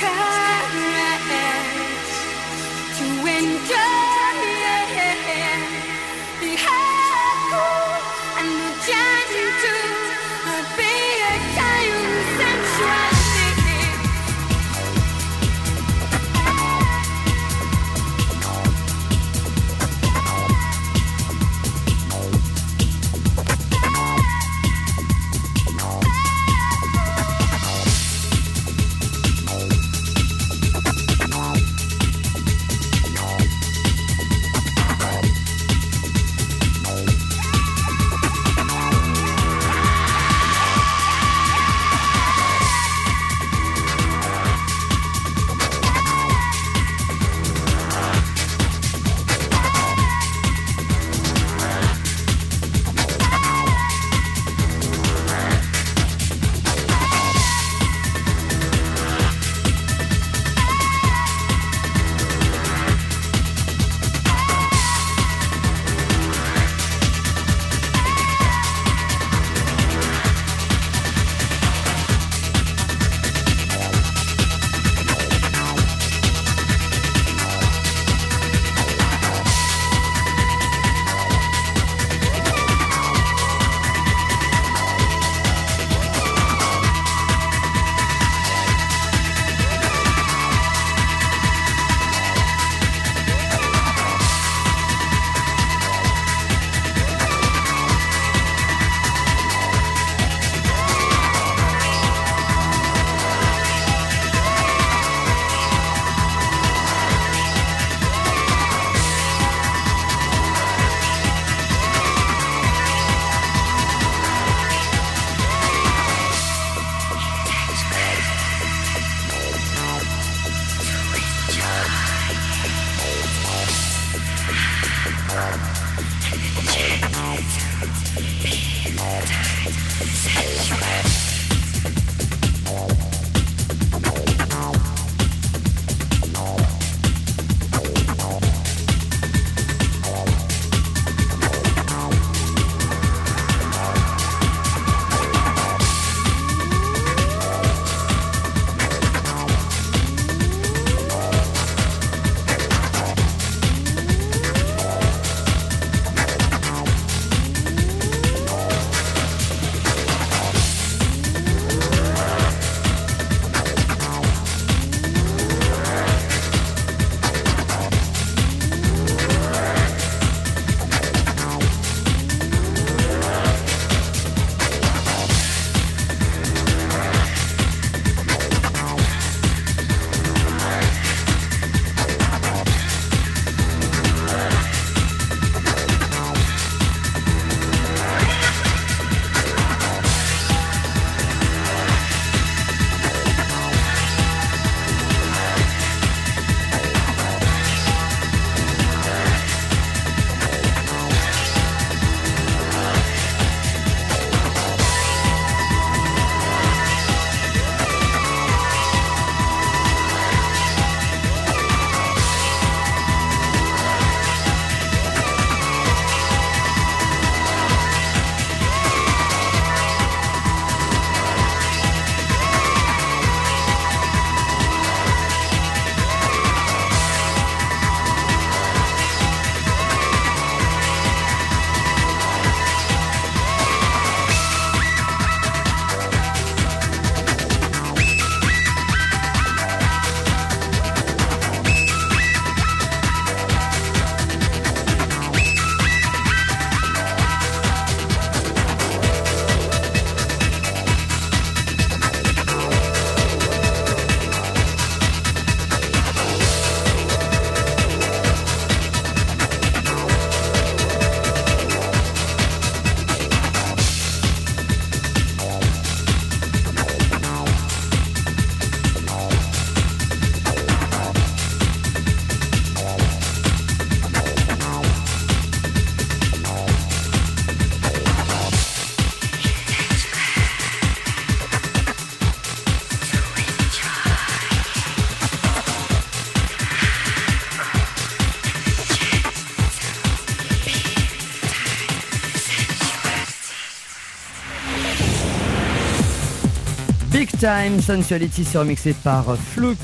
cry. Time Sensuality surmixé par Flouk.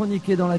Chroniquées dans la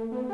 Mm-hmm.